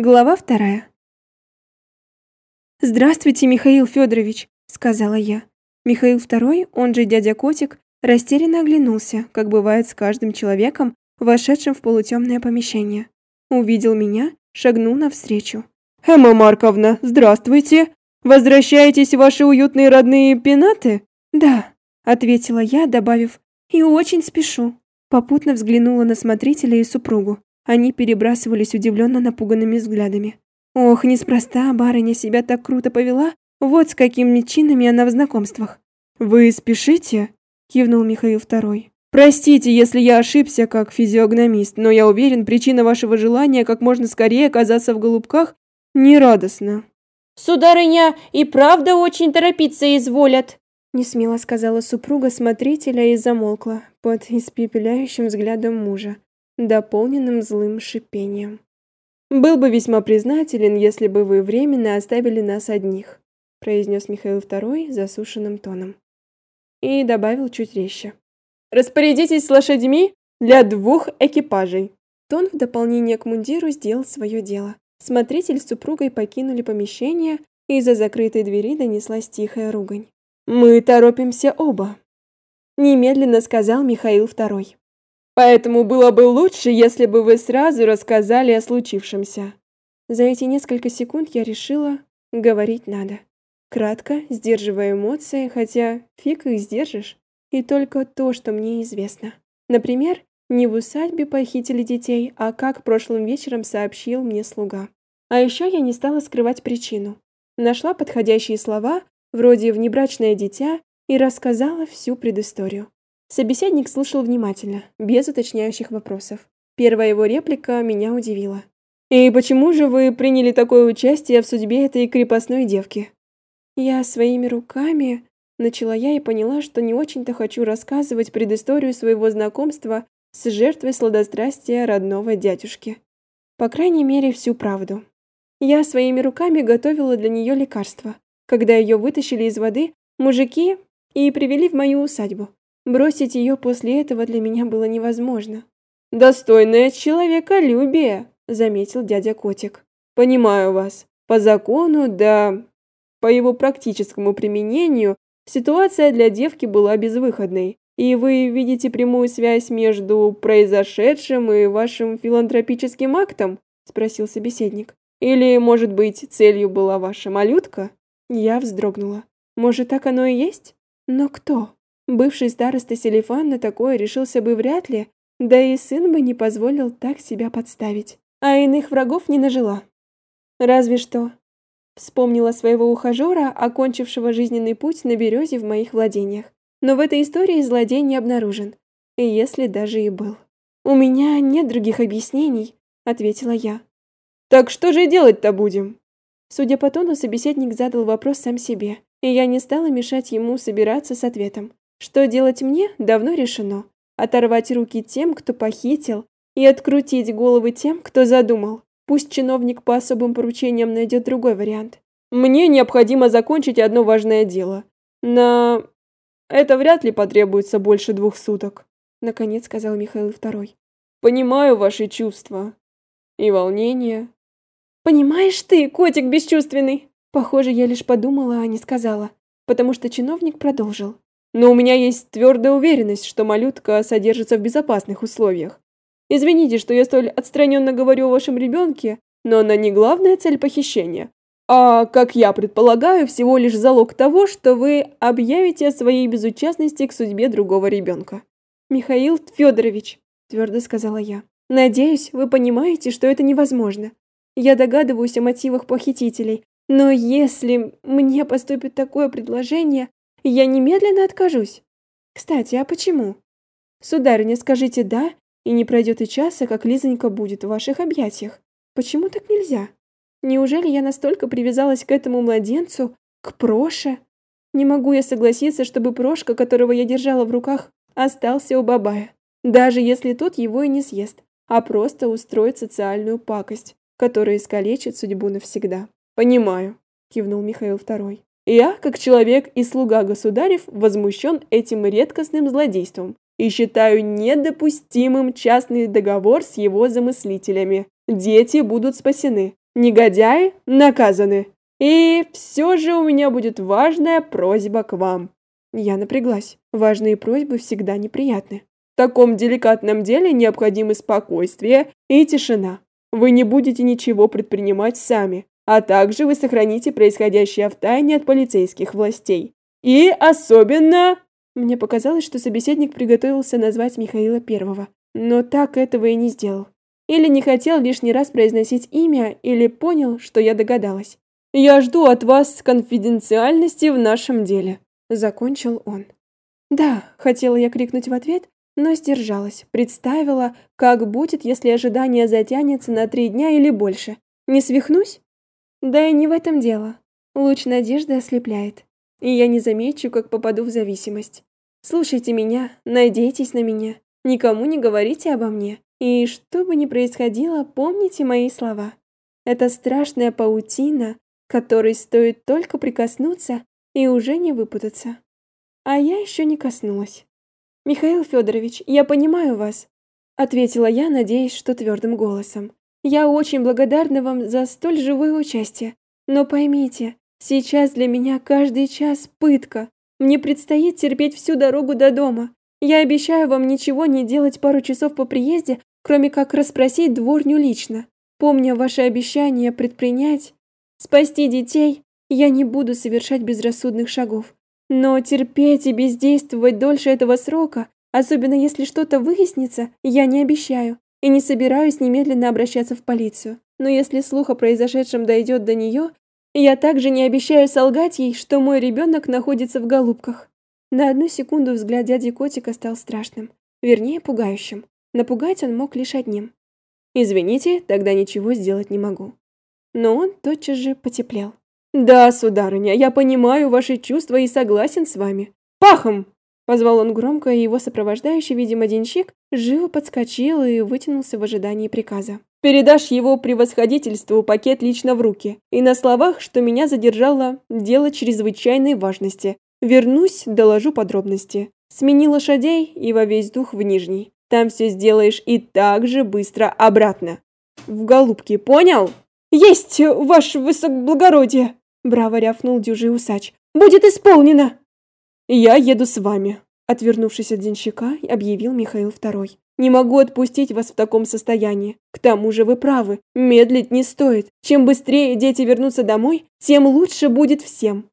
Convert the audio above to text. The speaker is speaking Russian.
Глава вторая. «Здравствуйте, Михаил Федорович», — сказала я. Михаил II, он же дядя Котик, растерянно оглянулся, как бывает с каждым человеком, вошедшим в полутемное помещение. Увидел меня, шагнул навстречу. «Эмма Марковна, здравствуйте! Возвращаетесь в ваши уютные родные пенаты?» «Да», — ответила я, добавив, «и очень спешу». Попутно взглянула на смотрителя и супругу. Они перебрасывались удивленно напуганными взглядами. Ох, неспроста барыня себя так круто повела, вот с какими чинами она в знакомствах. «Вы спешите?» – кивнул Михаил II. «Простите, если я ошибся как физиогномист, но я уверен, причина вашего желания как можно скорее оказаться в Голубках нерадостна». «Сударыня и правда очень торопиться изволят», – несмело сказала супруга смотрителя и замолкла под испепеляющим взглядом мужа дополненным злым шипением. «Был бы весьма признателен, если бы вы временно оставили нас одних», произнес Михаил II засушенным тоном. И добавил чуть резче. «Распорядитесь с лошадьми для двух экипажей». Тон в дополнение к мундиру сделал свое дело. Смотритель с супругой покинули помещение, и из-за закрытой двери донеслась тихая ругань. «Мы торопимся оба», — немедленно сказал Михаил II. Поэтому было бы лучше, если бы вы сразу рассказали о случившемся. За эти несколько секунд я решила, говорить надо. Кратко, сдерживая эмоции, хотя фиг их сдержишь. И только то, что мне известно. Например, не в усадьбе похитили детей, а как прошлым вечером сообщил мне слуга. А еще я не стала скрывать причину. Нашла подходящие слова, вроде «внебрачное дитя», и рассказала всю предысторию. Собеседник слушал внимательно, без уточняющих вопросов. Первая его реплика меня удивила. «И почему же вы приняли такое участие в судьбе этой крепостной девки?» «Я своими руками...» Начала я и поняла, что не очень-то хочу рассказывать предысторию своего знакомства с жертвой сладострастия родного дядюшки. По крайней мере, всю правду. Я своими руками готовила для нее лекарство. Когда ее вытащили из воды, мужики и привели в мою усадьбу. Бросить ее после этого для меня было невозможно. «Достойное человеколюбие», — заметил дядя Котик. «Понимаю вас. По закону, да по его практическому применению, ситуация для девки была безвыходной. И вы видите прямую связь между произошедшим и вашим филантропическим актом?» — спросил собеседник. «Или, может быть, целью была ваша малютка?» Я вздрогнула. «Может, так оно и есть? Но кто?» Бывший староста Селифан на такое решился бы вряд ли, да и сын бы не позволил так себя подставить. А иных врагов не нажила. Разве что. Вспомнила своего ухажера, окончившего жизненный путь на березе в моих владениях. Но в этой истории злодей не обнаружен. И если даже и был. «У меня нет других объяснений», — ответила я. «Так что же делать-то будем?» Судя по тону, собеседник задал вопрос сам себе, и я не стала мешать ему собираться с ответом. Что делать мне, давно решено. Оторвать руки тем, кто похитил, и открутить головы тем, кто задумал. Пусть чиновник по особым поручениям найдет другой вариант. Мне необходимо закончить одно важное дело. На... Это вряд ли потребуется больше двух суток, наконец сказал Михаил II. Понимаю ваши чувства и волнение. Понимаешь ты, котик бесчувственный. Похоже, я лишь подумала, а не сказала, потому что чиновник продолжил. Но у меня есть твердая уверенность, что малютка содержится в безопасных условиях. Извините, что я столь отстраненно говорю о вашем ребенке, но она не главная цель похищения, а, как я предполагаю, всего лишь залог того, что вы объявите о своей безучастности к судьбе другого ребенка. Михаил Федорович, твердо сказала я. Надеюсь, вы понимаете, что это невозможно. Я догадываюсь о мотивах похитителей, но если мне поступит такое предложение, я немедленно откажусь. Кстати, а почему? Сударыня, скажите «да», и не пройдет и часа, как Лизонька будет в ваших объятиях. Почему так нельзя? Неужели я настолько привязалась к этому младенцу, к Проше? Не могу я согласиться, чтобы Прошка, которого я держала в руках, остался у Бабая, даже если тот его и не съест, а просто устроит социальную пакость, которая искалечит судьбу навсегда. Понимаю, кивнул Михаил II. Я, как человек и слуга государев, возмущен этим редкостным злодейством и считаю недопустимым частный договор с его замыслителями. Дети будут спасены. Негодяи наказаны. И все же у меня будет важная просьба к вам. Я напряглась. Важные просьбы всегда неприятны. В таком деликатном деле необходимы спокойствие и тишина. Вы не будете ничего предпринимать сами, а также вы сохраните происходящее в тайне от полицейских властей. И особенно... Мне показалось, что собеседник приготовился назвать Михаила Первого, но так этого и не сделал. Или не хотел лишний раз произносить имя, или понял, что я догадалась. Я жду от вас конфиденциальности в нашем деле, закончил он. Да, хотела я крикнуть в ответ, но сдержалась. Представила, как будет, если ожидание затянется на три дня или больше. Не свихнусь? Да и не в этом дело. Луч надежды ослепляет, и я не замечу, как попаду в зависимость. Слушайте меня, надейтесь на меня, никому не говорите обо мне. И что бы ни происходило, помните мои слова. Это страшная паутина, которой стоит только прикоснуться и уже не выпутаться. А я еще не коснулась. Михаил Федорович, я понимаю вас, ответила я, надеясь, что твердым голосом. Я очень благодарна вам за столь живое участие, но поймите, сейчас для меня каждый час пытка. Мне предстоит терпеть всю дорогу до дома. Я обещаю вам ничего не делать пару часов по приезде, кроме как расспросить дворню лично. Помня ваше обещание предпринять Спасти детей я не буду совершать безрассудных шагов. Но терпеть и бездействовать дольше этого срока, особенно если что-то выяснится, я не обещаю и не собираюсь немедленно обращаться в полицию. Но если слух о произошедшем дойдет до нее, я также не обещаю солгать ей, что мой ребенок находится в голубках. На одну секунду взгляд дяди Котика стал страшным, вернее, пугающим. Напугать он мог лишь одним. Извините, тогда ничего сделать не могу но он тотчас же потеплел. «Да, сударыня, я понимаю ваши чувства и согласен с вами. Пахом!» Позвал он громко, и его сопровождающий, видимо, денщик, живо подскочил и вытянулся в ожидании приказа. «Передашь его превосходительству пакет лично в руки, и на словах, что меня задержало дело чрезвычайной важности. Вернусь, доложу подробности. Смени лошадей и во весь дух в Нижний. Там все сделаешь и так же быстро обратно. В голубки, понял?» «Есть, ваше высокоблагородие!» — браво рявкнул дюжий усач. «Будет исполнено!» «Я еду с вами», — отвернувшись от денщика, объявил Михаил II. «Не могу отпустить вас в таком состоянии. К тому же вы правы, медлить не стоит. Чем быстрее дети вернутся домой, тем лучше будет всем.